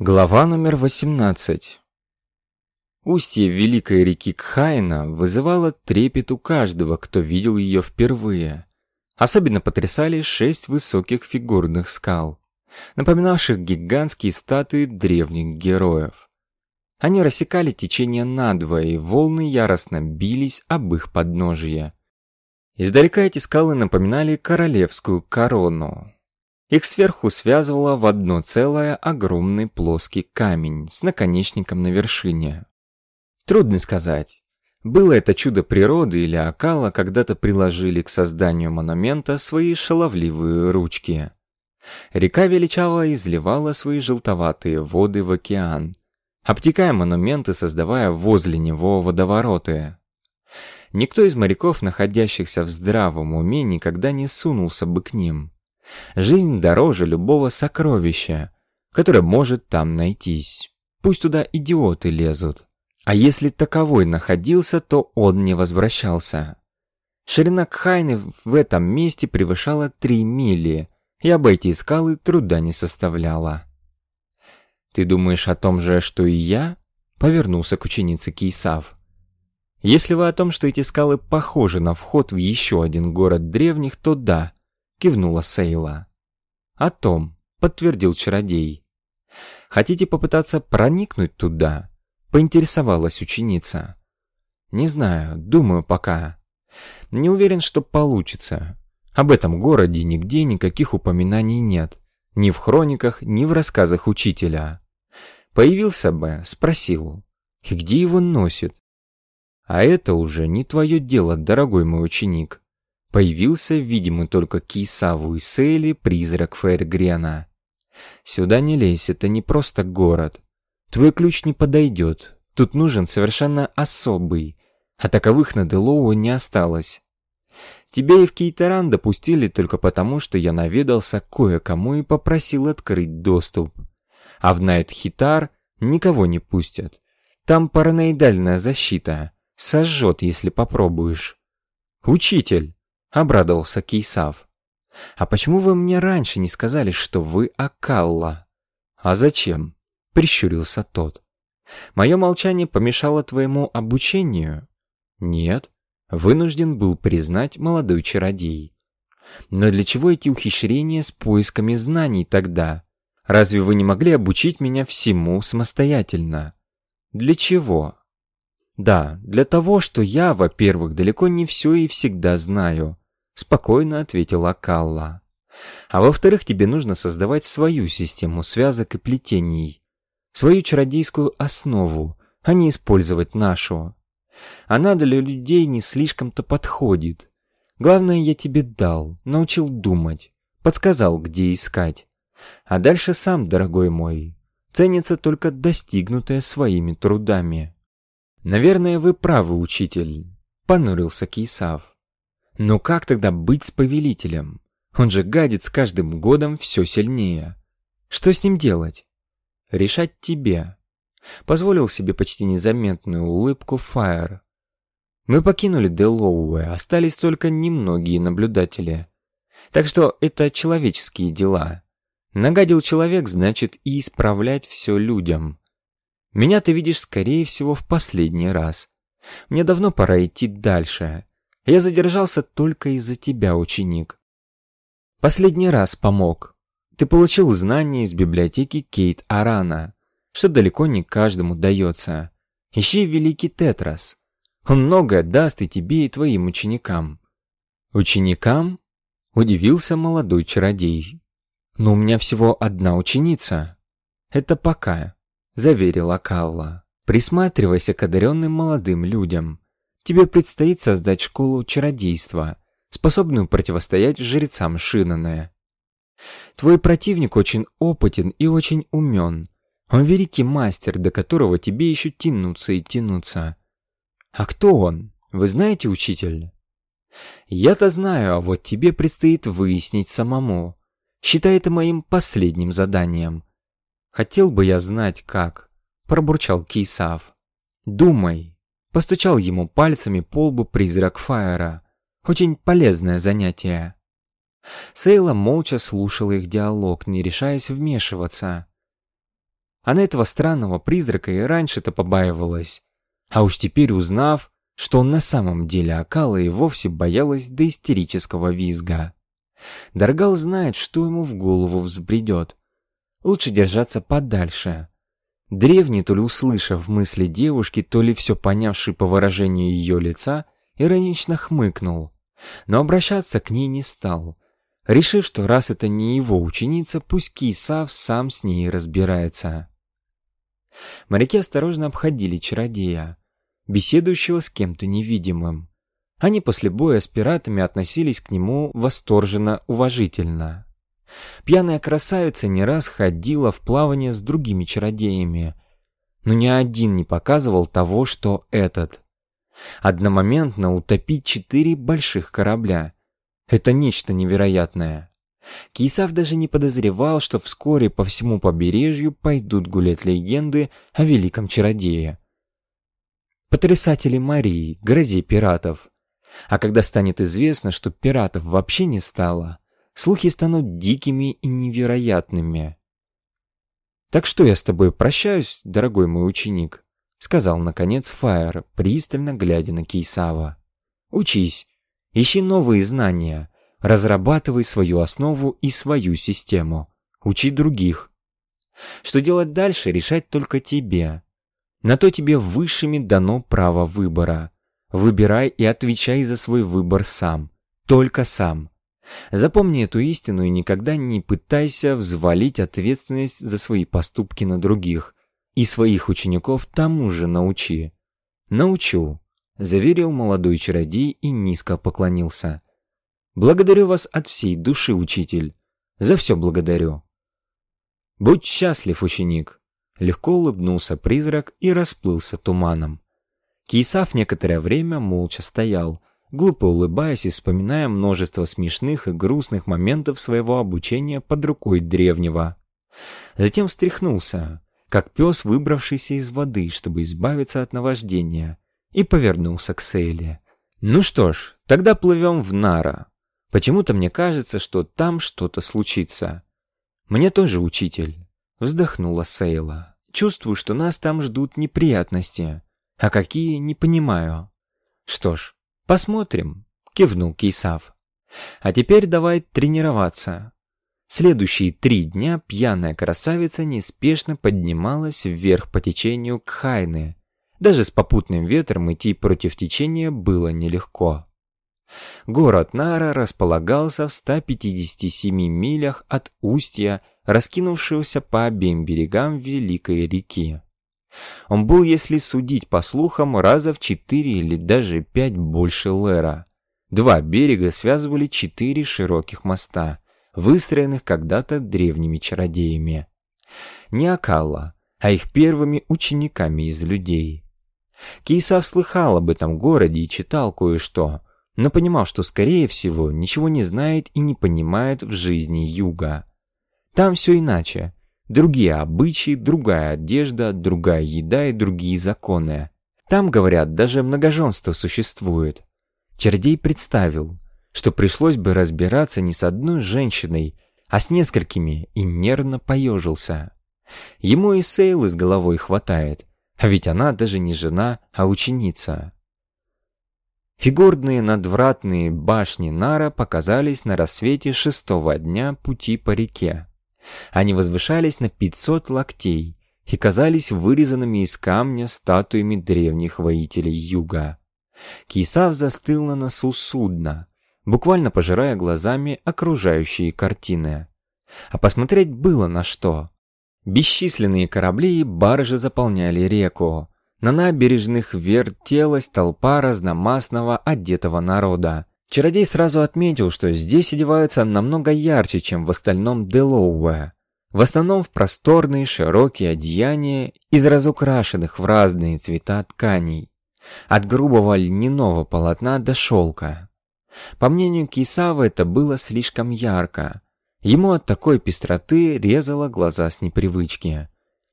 Глава номер 18 Устье великой реки Кхайна вызывало трепет у каждого, кто видел ее впервые. Особенно потрясали шесть высоких фигурных скал, напоминавших гигантские статуи древних героев. Они рассекали течение надвое, и волны яростно бились об их подножье. Издалека эти скалы напоминали королевскую корону, их сверху связывало в одно целое огромный плоский камень с наконечником на вершине. Трудно сказать, было это чудо природы или Акала когда-то приложили к созданию монумента свои шаловливые ручки. Река величаво изливала свои желтоватые воды в океан, обтекая монументы, создавая возле него водовороты. Никто из моряков, находящихся в здравом уме, никогда не сунулся бы к ним. Жизнь дороже любого сокровища, которое может там найтись. Пусть туда идиоты лезут. А если таковой находился, то он не возвращался. Ширина Кхайны в этом месте превышала три мили, и обойти скалы труда не составляло. «Ты думаешь о том же, что и я?» — повернулся к ученице Кейсав. «Если вы о том, что эти скалы похожи на вход в еще один город древних, то да, кивнула Сейла. «О том», — подтвердил чародей. «Хотите попытаться проникнуть туда?» — поинтересовалась ученица. «Не знаю, думаю пока. Не уверен, что получится. Об этом городе нигде никаких упоминаний нет. Ни в хрониках, ни в рассказах учителя. Появился бы, спросил. И где его носит? А это уже не твое дело, дорогой мой ученик. Появился, видимый только Кисаву и Сейли, призрак Фейргрена. «Сюда не лезь, это не просто город. Твой ключ не подойдет. Тут нужен совершенно особый, а таковых на Делоу не осталось. Тебя и в Кейтаран допустили только потому, что я наведался кое-кому и попросил открыть доступ. А в Найт-Хитар никого не пустят. Там параноидальная защита. Сожжет, если попробуешь. Учитель! — обрадовался Кейсав. «А почему вы мне раньше не сказали, что вы Акалла?» «А зачем?» — прищурился тот. «Мое молчание помешало твоему обучению?» «Нет», — вынужден был признать молодой чародей. «Но для чего эти ухищрения с поисками знаний тогда? Разве вы не могли обучить меня всему самостоятельно?» «Для чего?» «Да, для того, что я, во-первых, далеко не все и всегда знаю спокойно ответила Калла. А во-вторых, тебе нужно создавать свою систему связок и плетений, свою чародейскую основу, а не использовать нашу. Она для людей не слишком-то подходит. Главное, я тебе дал, научил думать, подсказал, где искать. А дальше сам, дорогой мой, ценится только достигнутое своими трудами. Наверное, вы правы, учитель, понурился Кейсав. Но как тогда быть с повелителем? Он же гадит с каждым годом все сильнее. Что с ним делать? Решать тебе. Позволил себе почти незаметную улыбку Фаер. Мы покинули Делоуэ, остались только немногие наблюдатели. Так что это человеческие дела. Нагадил человек, значит и исправлять все людям. Меня ты видишь, скорее всего, в последний раз. Мне давно пора идти дальше. Я задержался только из-за тебя, ученик. Последний раз помог. Ты получил знания из библиотеки Кейт Арана, что далеко не каждому дается. Ищи великий Тетрас. Он многое даст и тебе, и твоим ученикам. Ученикам? Удивился молодой чародей. Но у меня всего одна ученица. Это пока, заверила Калла. Присматривайся к одаренным молодым людям. Тебе предстоит создать школу чародейства, способную противостоять жрецам Шинане. Твой противник очень опытен и очень умен. Он великий мастер, до которого тебе еще тянуться и тянуться. А кто он? Вы знаете, учитель? Я-то знаю, а вот тебе предстоит выяснить самому. Считай это моим последним заданием. Хотел бы я знать, как, пробурчал Кейсав. Думай, Постучал ему пальцами по лбу призрак Фаера. Очень полезное занятие. Сейла молча слушала их диалог, не решаясь вмешиваться. Она этого странного призрака и раньше-то побаивалась. А уж теперь узнав, что он на самом деле Акала и вовсе боялась до истерического визга. Даргал знает, что ему в голову взбредет. Лучше держаться подальше. Древний, то ли услышав мысли девушки, то ли все понявший по выражению ее лица, иронично хмыкнул. Но обращаться к ней не стал, решив, что раз это не его ученица, пусть Кисав сам с ней разбирается. Моряки осторожно обходили чародея, беседующего с кем-то невидимым. Они после боя с пиратами относились к нему восторженно уважительно. Пьяная красавица не раз ходила в плавание с другими чародеями, но ни один не показывал того, что этот. Одномоментно утопить четыре больших корабля — это нечто невероятное. Кисав даже не подозревал, что вскоре по всему побережью пойдут гулять легенды о великом чародее. Потрясатели Марии, грозе пиратов. А когда станет известно, что пиратов вообще не стало, слухи станут дикими и невероятными. «Так что я с тобой прощаюсь, дорогой мой ученик?» — сказал, наконец, Фаер, пристально глядя на Кейсава. «Учись, ищи новые знания, разрабатывай свою основу и свою систему, учи других. Что делать дальше, решать только тебе. На то тебе высшими дано право выбора. Выбирай и отвечай за свой выбор сам, только сам. Запомни эту истину и никогда не пытайся взвалить ответственность за свои поступки на других. И своих учеников тому же научи. Научу, заверил молодой чародей и низко поклонился. Благодарю вас от всей души, учитель. За все благодарю. Будь счастлив, ученик. Легко улыбнулся призрак и расплылся туманом. Кисав некоторое время молча стоял, глупо улыбаясь и вспоминая множество смешных и грустных моментов своего обучения под рукой древнего. Затем встряхнулся, как пес, выбравшийся из воды, чтобы избавиться от наваждения, и повернулся к Сейле. «Ну что ж, тогда плывем в Нара. Почему-то мне кажется, что там что-то случится. Мне тоже учитель», — вздохнула Сейла. «Чувствую, что нас там ждут неприятности. А какие, не понимаю». «Что ж, «Посмотрим», — кивнул Кейсав. «А теперь давай тренироваться». Следующие три дня пьяная красавица неспешно поднималась вверх по течению к Хайне. Даже с попутным ветром идти против течения было нелегко. Город Нара располагался в 157 милях от устья, раскинувшегося по обеим берегам Великой реки. Он был, если судить по слухам, раза в четыре или даже пять больше Лера. Два берега связывали четыре широких моста, выстроенных когда-то древними чародеями. Не Акалла, а их первыми учениками из людей. Кейсав слыхал об этом городе и читал кое-что, но понимал, что, скорее всего, ничего не знает и не понимает в жизни юга. Там все иначе. Другие обычаи, другая одежда, другая еда и другие законы. Там, говорят, даже многоженство существует. Чердей представил, что пришлось бы разбираться не с одной женщиной, а с несколькими, и нервно поежился. Ему и Сейлы с головой хватает, а ведь она даже не жена, а ученица. Фигурные надвратные башни Нара показались на рассвете шестого дня пути по реке. Они возвышались на 500 локтей и казались вырезанными из камня статуями древних воителей юга. Кисав застыл на носу судна, буквально пожирая глазами окружающие картины. А посмотреть было на что. Бесчисленные корабли и баржи заполняли реку. На набережных вертелась толпа разномастного одетого народа. Чародей сразу отметил, что здесь одеваются намного ярче, чем в остальном Делоуэ. В основном в просторные широкие одеяния из разукрашенных в разные цвета тканей. От грубого льняного полотна до шелка. По мнению Кисава это было слишком ярко. Ему от такой пестроты резало глаза с непривычки.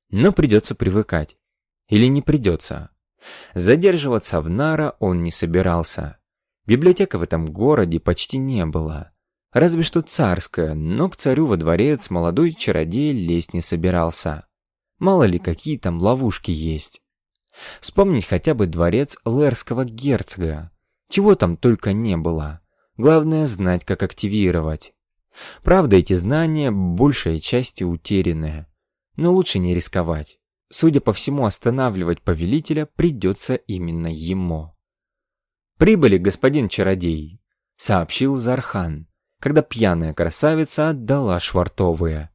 Но придется привыкать. Или не придется. Задерживаться в Нара он не собирался. Библиотека в этом городе почти не было. Разве что царская, но к царю во дворец молодой чародей лезть не собирался. Мало ли, какие там ловушки есть. Вспомнить хотя бы дворец Лерского герцога. Чего там только не было. Главное знать, как активировать. Правда, эти знания большей части утеряны. Но лучше не рисковать. Судя по всему, останавливать повелителя придется именно ему. «Прибыли, господин чародей», — сообщил Зархан, когда пьяная красавица отдала швартовые.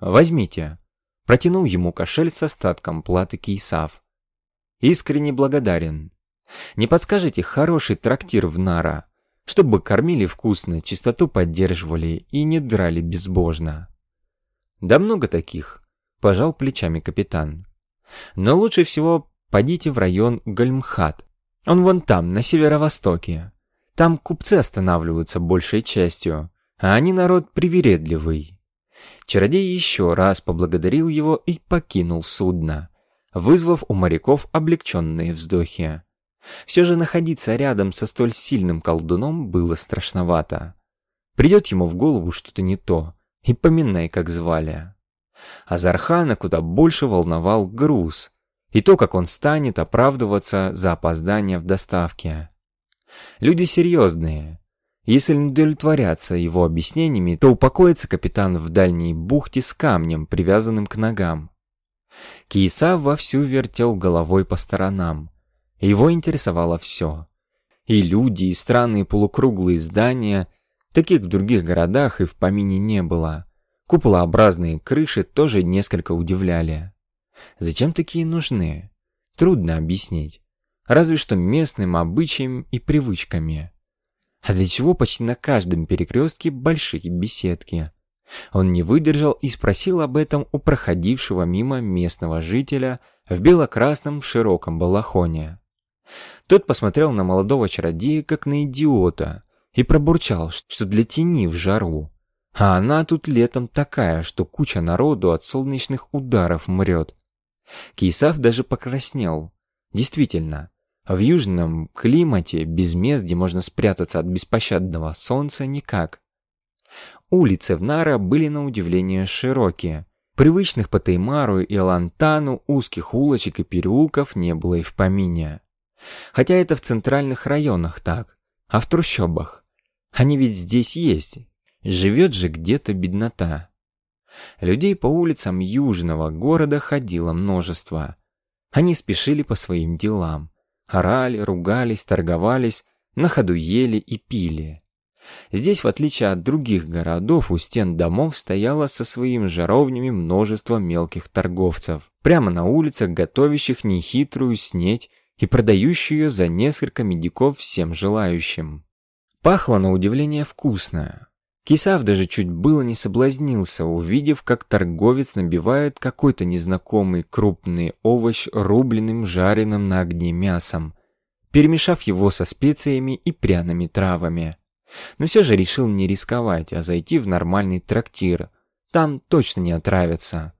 «Возьмите», — протянул ему кошель с остатком платы Кейсав. «Искренне благодарен. Не подскажете хороший трактир в Нара, чтобы кормили вкусно, чистоту поддерживали и не драли безбожно?» «Да много таких», — пожал плечами капитан. «Но лучше всего подите в район Гальмхат. Он вон там, на северо-востоке. Там купцы останавливаются большей частью, а они народ привередливый». Чародей еще раз поблагодарил его и покинул судно, вызвав у моряков облегченные вздохи. Все же находиться рядом со столь сильным колдуном было страшновато. Придет ему в голову что-то не то, и поминай, как звали. А Зархана куда больше волновал груз и то, как он станет оправдываться за опоздание в доставке. Люди серьезные. Если не удовлетворяться его объяснениями, то упокоится капитан в дальней бухте с камнем, привязанным к ногам. Киса вовсю вертел головой по сторонам. Его интересовало все. И люди, и странные полукруглые здания, таких в других городах и в помине не было. Куполообразные крыши тоже несколько удивляли. Зачем такие нужны? Трудно объяснить. Разве что местным обычаям и привычками. А для чего почти на каждом перекрестке большие беседки? Он не выдержал и спросил об этом у проходившего мимо местного жителя в бело-красном широком балахоне. Тот посмотрел на молодого чародея как на идиота и пробурчал, что для тени в жару. А она тут летом такая, что куча народу от солнечных ударов мрет. Кейсав даже покраснел. Действительно, в южном климате без мест, где можно спрятаться от беспощадного солнца, никак. Улицы в Нара были на удивление широкие. Привычных по Теймару и Лантану узких улочек и переулков не было и в помине. Хотя это в центральных районах так, а в трущобах. Они ведь здесь есть, Живет же где-то беднота. Людей по улицам южного города ходило множество. Они спешили по своим делам. Орали, ругались, торговались, на ходу ели и пили. Здесь, в отличие от других городов, у стен домов стояло со своими жаровнями множество мелких торговцев, прямо на улицах, готовящих нехитрую снеть и продающую ее за несколько медиков всем желающим. Пахло на удивление вкусно. Кисав даже чуть было не соблазнился, увидев, как торговец набивает какой-то незнакомый крупный овощ рубленым жареным на огне мясом, перемешав его со специями и пряными травами. Но все же решил не рисковать, а зайти в нормальный трактир. Там точно не отравятся.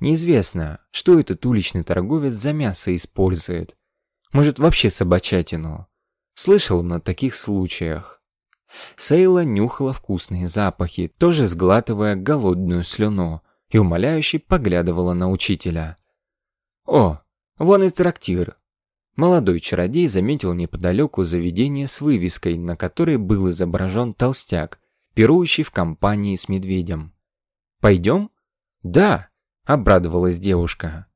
Неизвестно, что этот уличный торговец за мясо использует. Может, вообще собачатину. Слышал на таких случаях. Сейла нюхала вкусные запахи, тоже сглатывая голодную слюну, и умоляюще поглядывала на учителя. «О, вон и трактир!» Молодой чародей заметил неподалеку заведение с вывеской, на которой был изображен толстяк, пирующий в компании с медведем. «Пойдем?» «Да!» — обрадовалась девушка.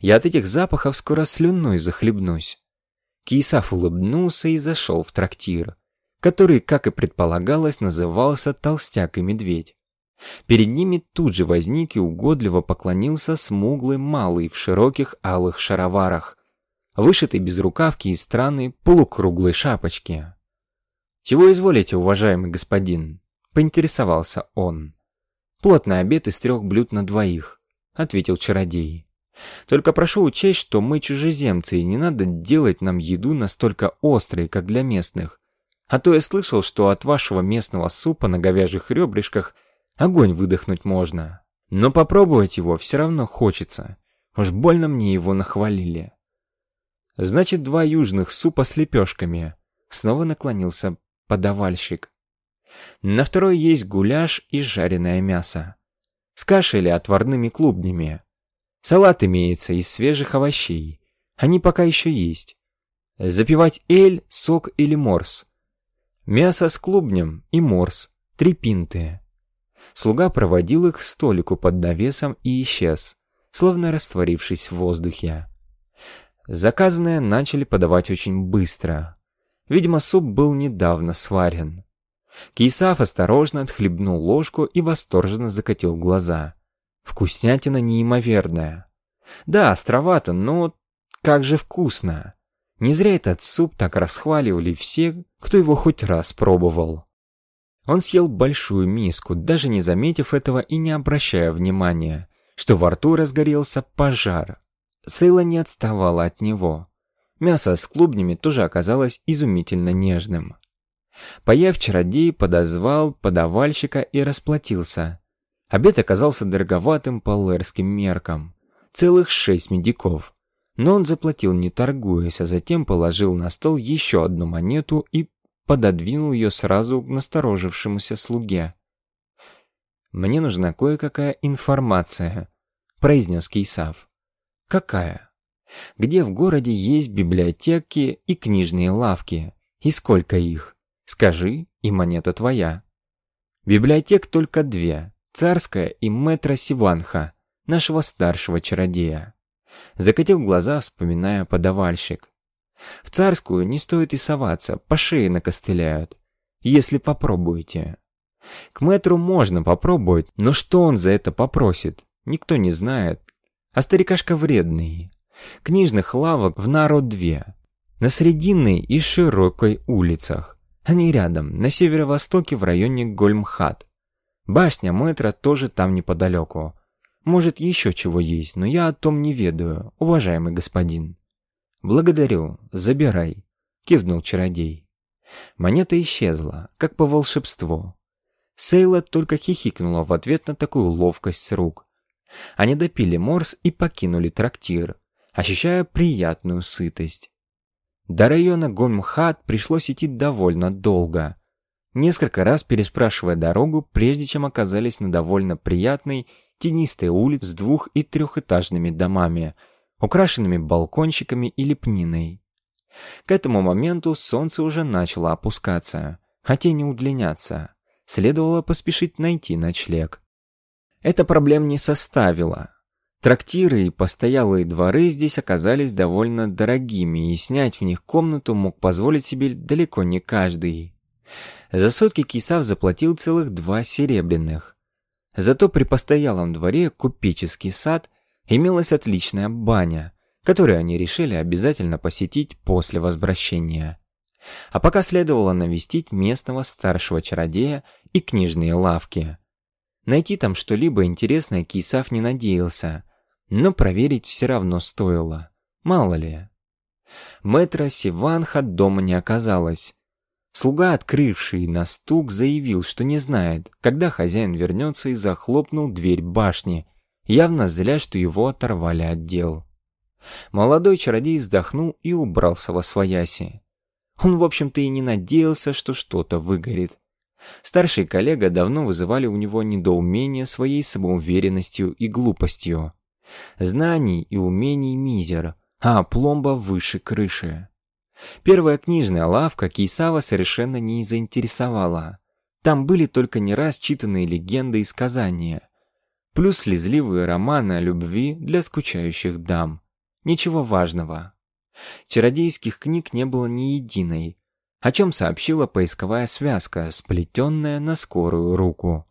«Я от этих запахов скоро слюной захлебнусь». Кисаф улыбнулся и зашел в трактир который, как и предполагалось, назывался «Толстяк и медведь». Перед ними тут же возник и угодливо поклонился смуглый малый в широких алых шароварах, вышитой без рукавки и странной полукруглой шапочки. «Чего изволите, уважаемый господин?» — поинтересовался он. «Плотный обед из трех блюд на двоих», — ответил чародей. «Только прошу учесть, что мы чужеземцы, и не надо делать нам еду настолько острой, как для местных, а то я слышал, что от вашего местного супа на говяжьих ребрышках огонь выдохнуть можно. Но попробовать его все равно хочется. Уж больно мне его нахвалили. Значит, два южных супа с лепешками. Снова наклонился подавальщик. На второй есть гуляш и жареное мясо. С кашей или отварными клубнями. Салат имеется из свежих овощей. Они пока еще есть. Запивать эль, сок или морс. Мясо с клубнем и морс. Три пинты. Слуга проводил их к столику под навесом и исчез, словно растворившись в воздухе. Заказанное начали подавать очень быстро. Видимо, суп был недавно сварен. Кейсав осторожно отхлебнул ложку и восторженно закатил глаза. Вкуснятина неимоверная. Да, островато, но как же вкусно. Не зря этот суп так расхваливали все, кто его хоть раз пробовал. Он съел большую миску, даже не заметив этого и не обращая внимания, что во рту разгорелся пожар. Сейла не отставала от него. Мясо с клубнями тоже оказалось изумительно нежным. Поев чародей подозвал подавальщика и расплатился. Обед оказался дороговатым по лэрским меркам. Целых шесть медиков. Но он заплатил не торгуясь, а затем положил на стол еще одну монету и пододвинул ее сразу к насторожившемуся слуге. «Мне нужна кое-какая информация», — произнес Кейсав. «Какая? Где в городе есть библиотеки и книжные лавки? И сколько их? Скажи, и монета твоя». Библиотек только две, царская и метро Сиванха, нашего старшего чародея. Закатил глаза, вспоминая подавальщик. В царскую не стоит и соваться, по шее накостыляют. Если попробуете. К мэтру можно попробовать, но что он за это попросит, никто не знает. А старикашка вредный. Книжных лавок в народ две. На Срединной и Широкой улицах. Они рядом, на северо-востоке в районе Гольмхат. Башня мэтра тоже там неподалеку. Может, еще чего есть, но я о том не ведаю, уважаемый господин. «Благодарю, забирай», — кивнул чародей. Монета исчезла, как по волшебству. Сейла только хихикнула в ответ на такую ловкость рук. Они допили морс и покинули трактир, ощущая приятную сытость. До района Гомхат пришлось идти довольно долго, несколько раз переспрашивая дорогу, прежде чем оказались на довольно приятной, тенистой улице с двух- и трехэтажными домами — украшенными балкончиками и лепниной. К этому моменту солнце уже начало опускаться, а тени удлиняться. Следовало поспешить найти ночлег. Это проблем не составило. Трактиры и постоялые дворы здесь оказались довольно дорогими, и снять в них комнату мог позволить себе далеко не каждый. За сутки Кисав заплатил целых два серебряных. Зато при постоялом дворе купеческий сад имелась отличная баня, которую они решили обязательно посетить после возвращения. А пока следовало навестить местного старшего чародея и книжные лавки. Найти там что-либо интересное Кисав не надеялся, но проверить все равно стоило. Мало ли. Мэтра Сиванха дома не оказалось. Слуга, открывший на стук, заявил, что не знает, когда хозяин вернется и захлопнул дверь башни, явно зля, что его оторвали от дел. Молодой чародей вздохнул и убрался во свояси. Он, в общем-то, и не надеялся, что что-то выгорит. Старший коллега давно вызывали у него недоумение своей самоуверенностью и глупостью. Знаний и умений мизер, а пломба выше крыши. Первая книжная лавка Кейсава совершенно не заинтересовала. Там были только не раз читанные легенды и сказания, плюс слезливые романы о любви для скучающих дам. Ничего важного. Чародейских книг не было ни единой, о чем сообщила поисковая связка, сплетенная на скорую руку.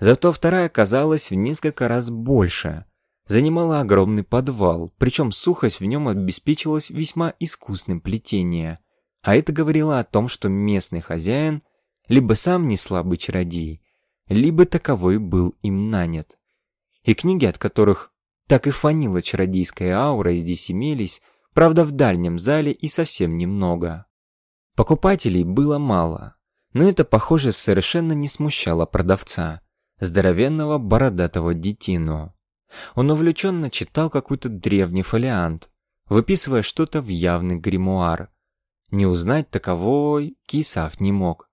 Зато вторая казалась в несколько раз больше, занимала огромный подвал, причем сухость в нем обеспечивалась весьма искусным плетением, а это говорило о том, что местный хозяин либо сам не слабый чародей, либо таковой был им нанят. И книги, от которых так и фанила чародейская аура, здесь имелись, правда в дальнем зале и совсем немного. Покупателей было мало, но это, похоже, совершенно не смущало продавца, здоровенного бородатого детину. Он увлеченно читал какой-то древний фолиант, выписывая что-то в явный гримуар. Не узнать таковой Кисав не мог.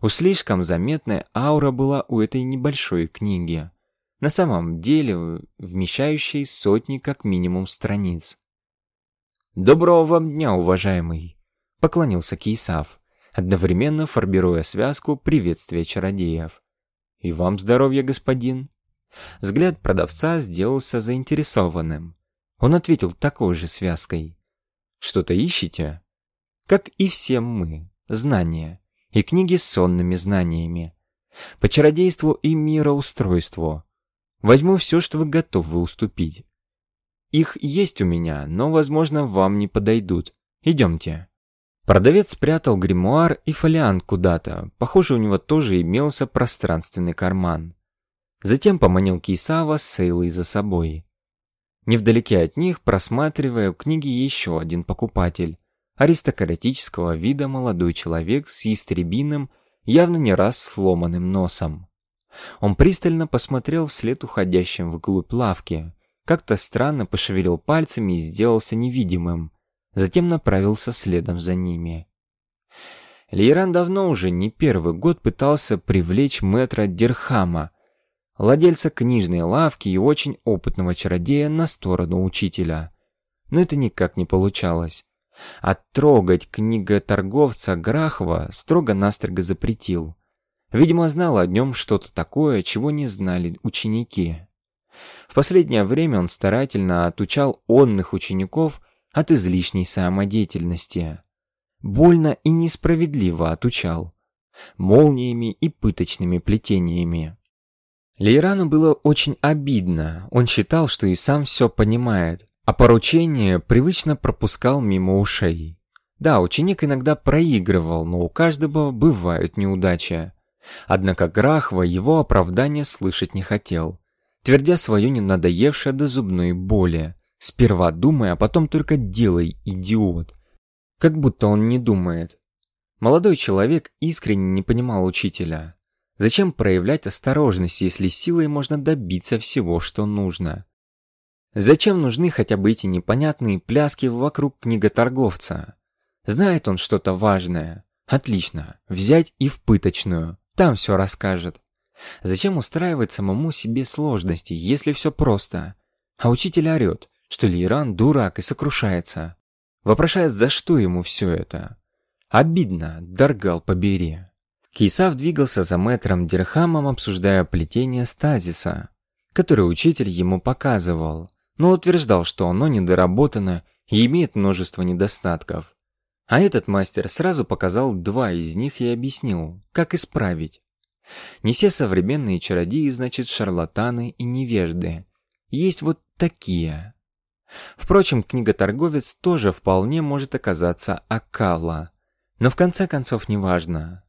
У слишком заметная аура была у этой небольшой книги. на самом деле вмещающей сотни как минимум страниц. «Доброго вам дня, уважаемый!» — поклонился Кейсав, одновременно формируя связку приветствия чародеев. «И вам здоровья, господин!» Взгляд продавца сделался заинтересованным. Он ответил такой же связкой. «Что-то ищете?» «Как и все мы. Знания. И книги с сонными знаниями. По чародейству и мироустройству. Возьму все, что вы готовы уступить. Их есть у меня, но, возможно, вам не подойдут. Идемте». Продавец спрятал гримуар и фолиант куда-то. Похоже, у него тоже имелся пространственный карман. Затем поманил Кейсава с Сейлой за собой. Невдалеке от них, просматривая книги еще один покупатель. Аристократического вида молодой человек с истребиным, явно не раз сломанным носом. Он пристально посмотрел вслед уходящим вглубь лавки, как-то странно пошевелил пальцами и сделался невидимым, затем направился следом за ними. Лейран давно уже не первый год пытался привлечь мэтра Дерхама, владельца книжной лавки и очень опытного чародея на сторону учителя. Но это никак не получалось. А трогать книготорговца Грахова строго-настрого запретил. Видимо, знал о нем что-то такое, чего не знали ученики. В последнее время он старательно отучал онных учеников от излишней самодеятельности. Больно и несправедливо отучал. Молниями и пыточными плетениями. Лейрану было очень обидно. Он считал, что и сам все понимает, а поручение привычно пропускал мимо ушей. Да, ученик иногда проигрывал, но у каждого бывают неудачи. Однако Грахва его оправдания слышать не хотел твердя свое ненадоевшее до зубной боли. Сперва думай, а потом только делай, идиот. Как будто он не думает. Молодой человек искренне не понимал учителя. Зачем проявлять осторожность, если силой можно добиться всего, что нужно? Зачем нужны хотя бы эти непонятные пляски вокруг книготорговца? Знает он что-то важное? Отлично, взять и в пыточную, там все расскажет. Зачем устраивать самому себе сложности, если все просто? А учитель орет, что Лиран дурак и сокрушается. Вопрошает, за что ему все это. Обидно, Даргал побери. Кейсав двигался за мэтром Дирхамом, обсуждая плетение стазиса, которое учитель ему показывал, но утверждал, что оно недоработано и имеет множество недостатков. А этот мастер сразу показал два из них и объяснил, как исправить. Не все современные чародеи, значит, шарлатаны и невежды. Есть вот такие. Впрочем, книготорговец тоже вполне может оказаться Акала. Но в конце концов неважно.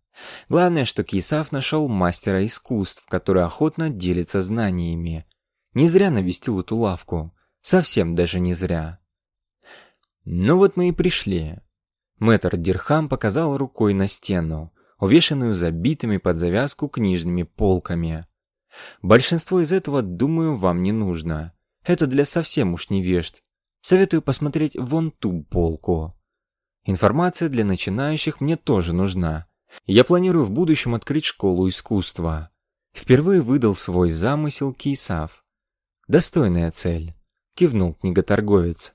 Главное, что Кисав нашел мастера искусств, который охотно делится знаниями. Не зря навестил эту лавку. Совсем даже не зря. Ну вот мы и пришли. Мэтр Дирхам показал рукой на стену, увешанную забитыми под завязку книжными полками. Большинство из этого, думаю, вам не нужно. Это для совсем уж невежд. Советую посмотреть вон ту полку. Информация для начинающих мне тоже нужна. Я планирую в будущем открыть школу искусства. Впервые выдал свой замысел Кейсав. Достойная цель, кивнул книготорговец.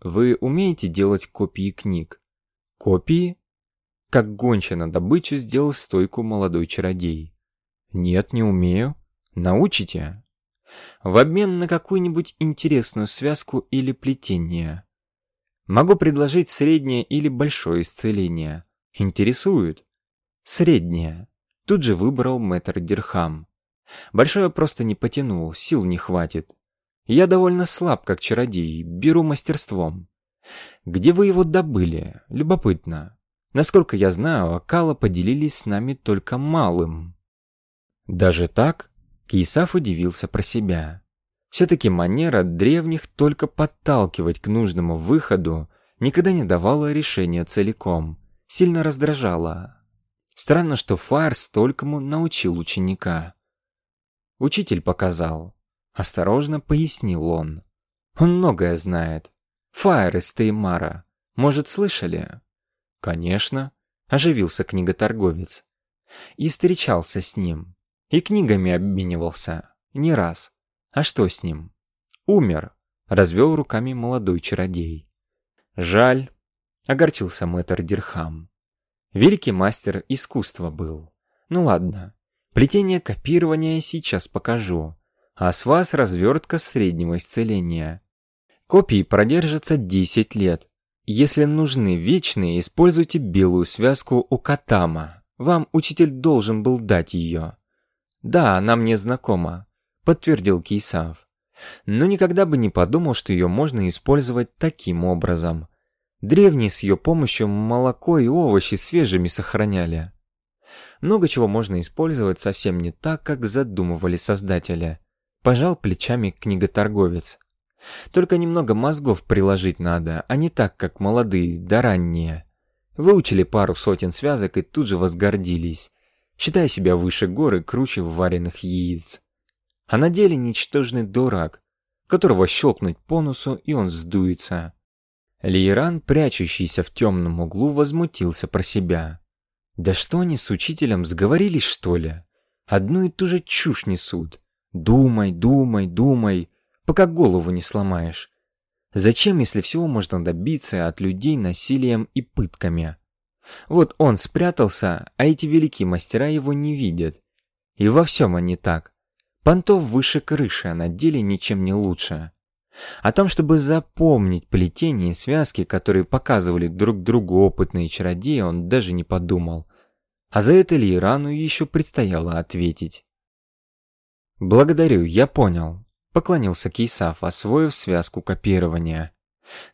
Вы умеете делать копии книг? Копии? Как гонча на добычу сделал стойку молодой чародей. «Нет, не умею. Научите?» «В обмен на какую-нибудь интересную связку или плетение. Могу предложить среднее или большое исцеление. Интересует?» «Среднее». Тут же выбрал мэтр Дирхам. Большое просто не потянул, сил не хватит. Я довольно слаб, как чародей, беру мастерством. Где вы его добыли? Любопытно. Насколько я знаю, Акала поделились с нами только малым. Даже так? Кейсаф удивился про себя. Все-таки манера древних только подталкивать к нужному выходу никогда не давала решения целиком, сильно раздражала. Странно, что Фаер столькому научил ученика. Учитель показал. Осторожно пояснил он. Он многое знает. Фаер из Теймара. Может, слышали? «Конечно», — оживился книготорговец. «И встречался с ним. И книгами обменивался. Не раз. А что с ним? Умер, развел руками молодой чародей. Жаль, огорчился мэтр Дирхам. Великий мастер искусства был. Ну ладно, плетение копирования сейчас покажу, а с вас развертка среднего исцеления. Копии продержатся 10 лет. Если нужны вечные, используйте белую связку у Катама. Вам учитель должен был дать ее. Да, она мне знакома, подтвердил Кейсав. Но никогда бы не подумал, что ее можно использовать таким образом. Древние с ее помощью молоко и овощи свежими сохраняли. Много чего можно использовать совсем не так, как задумывали создатели. Пожал плечами книготорговец. Только немного мозгов приложить надо, а не так, как молодые да ранние. Выучили пару сотен связок и тут же возгордились, считая себя выше горы круче вареных яиц. А на деле ничтожный дурак, которого щелкнуть по носу, и он сдуется. Лейран, прячущийся в темном углу, возмутился про себя. Да что они с учителем сговорились, что ли? Одну и ту же чушь несут. Думай, думай, думай, пока голову не сломаешь. Зачем, если всего можно добиться от людей насилием и пытками? Вот он спрятался, а эти великие мастера его не видят. И во всем они так. Понтов выше крыши, а на деле ничем не лучше. О том, чтобы запомнить плетение и связки, которые показывали друг другу опытные чародеи, он даже не подумал. А за это ли Ирану еще предстояло ответить? «Благодарю, я понял», — поклонился Кейсаф, освоив связку копирования.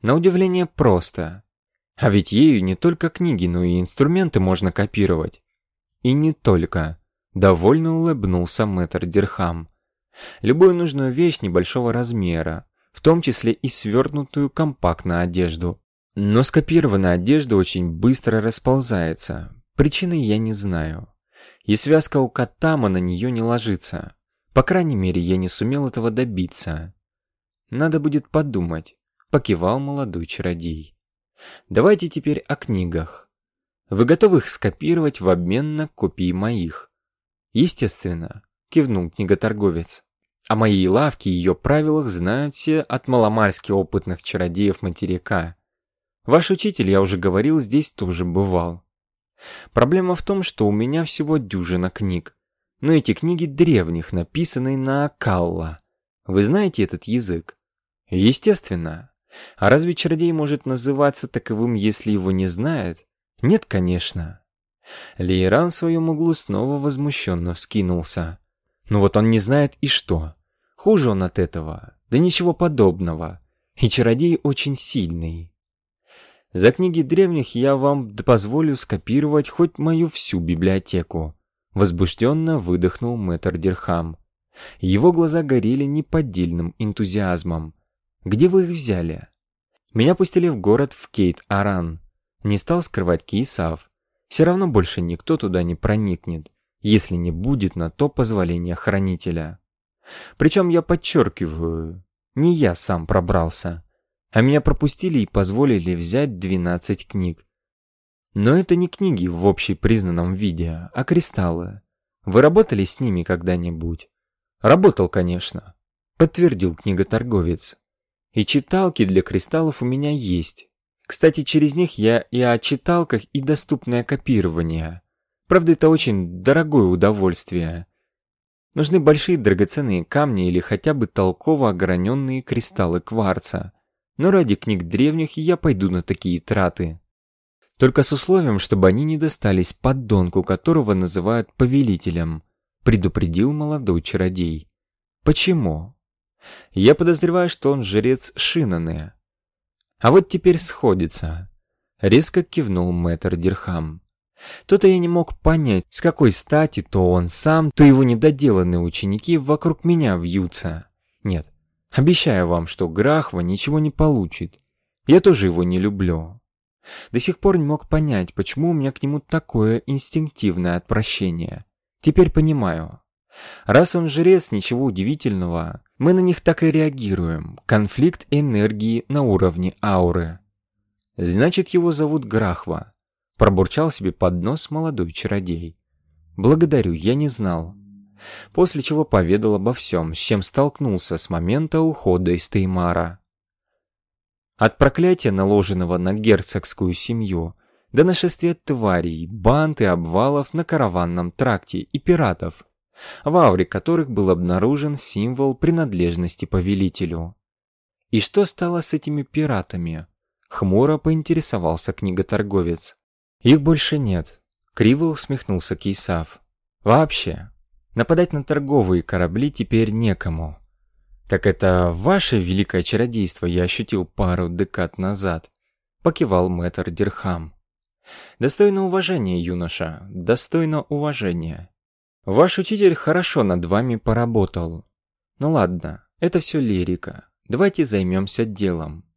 На удивление просто. А ведь ею не только книги, но и инструменты можно копировать. И не только. Довольно улыбнулся мэтр Дирхам. Любую нужную вещь небольшого размера, в том числе и свернутую компактно одежду. Но скопированная одежда очень быстро расползается. Причины я не знаю. И связка у Катама на нее не ложится. По крайней мере, я не сумел этого добиться. Надо будет подумать, покивал молодой чародей. Давайте теперь о книгах. Вы готовы их скопировать в обмен на копии моих? Естественно, кивнул книготорговец. О моей лавке и ее правилах знают все от маломальски опытных чародеев материка. Ваш учитель, я уже говорил, здесь тоже бывал. Проблема в том, что у меня всего дюжина книг. Но эти книги древних, написанные на Акалла. Вы знаете этот язык? Естественно. А разве чародей может называться таковым, если его не знает? Нет, конечно. Лейран в своем углу снова возмущенно вскинулся. Ну вот он не знает и что? Хуже он от этого. Да ничего подобного. И чародей очень сильный. За книги древних я вам позволю скопировать хоть мою всю библиотеку. Возбужденно выдохнул мэтр Дирхам. Его глаза горели неподдельным энтузиазмом. «Где вы их взяли?» «Меня пустили в город в Кейт-Аран». Не стал скрывать Кейсав. «Все равно больше никто туда не проникнет, если не будет на то позволения хранителя». Причем я подчеркиваю, не я сам пробрался, а меня пропустили и позволили взять 12 книг. Но это не книги в общепризнанном виде, а кристаллы. Вы работали с ними когда-нибудь? Работал, конечно, подтвердил книготорговец. И читалки для кристаллов у меня есть. Кстати, через них я и о читалках, и доступное копирование. Правда, это очень дорогое удовольствие. Нужны большие драгоценные камни или хотя бы толково ограненные кристаллы кварца. Но ради книг древних я пойду на такие траты. Только с условием, чтобы они не достались поддонку, которого называют повелителем, предупредил молодой чародей. Почему? Я подозреваю, что он жрец Шинаны. А вот теперь сходится. Резко кивнул мэтр Дирхам. То-то я не мог понять, с какой стати то он сам, то его недоделанные ученики вокруг меня вьются. Нет, обещаю вам, что Грахва ничего не получит. Я тоже его не люблю. До сих пор не мог понять, почему у меня к нему такое инстинктивное отвращение. Теперь понимаю. Раз он жрец, ничего удивительного. Мы на них так и реагируем. Конфликт энергии на уровне ауры. Значит, его зовут Грахва. Пробурчал себе под нос молодой чародей. «Благодарю, я не знал». после чего поведал обо всем, с чем столкнулся с момента ухода из Теймара. От проклятия, наложенного на герцогскую семью, до нашествия тварей, банд и обвалов на караванном тракте и пиратов, в ауре которых был обнаружен символ принадлежности повелителю. И что стало с этими пиратами? Хмуро поинтересовался книготорговец. Их больше нет. Криво усмехнулся Кейсав. Вообще, нападать на торговые корабли теперь некому. Так это ваше великое чародейство я ощутил пару декад назад. Покивал мэтр Дирхам. Достойно уважения, юноша, достойно уважения. Ваш учитель хорошо над вами поработал. Ну ладно, это все лирика. Давайте займемся делом.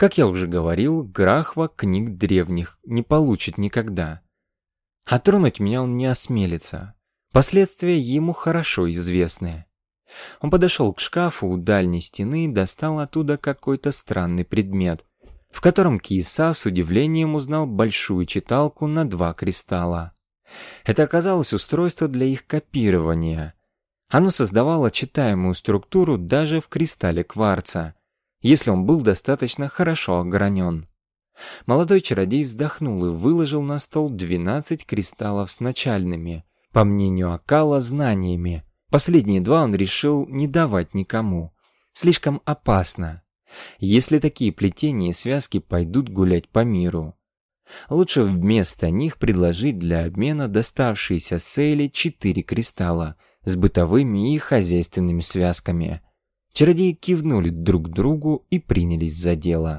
Как я уже говорил, Грахва книг древних не получит никогда. А тронуть меня он не осмелится. Последствия ему хорошо известны. Он подошел к шкафу у дальней стены и достал оттуда какой-то странный предмет, в котором Киса с удивлением узнал большую читалку на два кристалла. Это оказалось устройство для их копирования. Оно создавало читаемую структуру даже в кристалле кварца, если он был достаточно хорошо огранен. Молодой чародей вздохнул и выложил на стол 12 кристаллов с начальными, по мнению Акала, знаниями. Последние два он решил не давать никому. Слишком опасно. Если такие плетения и связки пойдут гулять по миру. Лучше вместо них предложить для обмена доставшиеся Сейли четыре кристалла с бытовыми и хозяйственными связками. Чародеи кивнули друг другу и принялись за дело.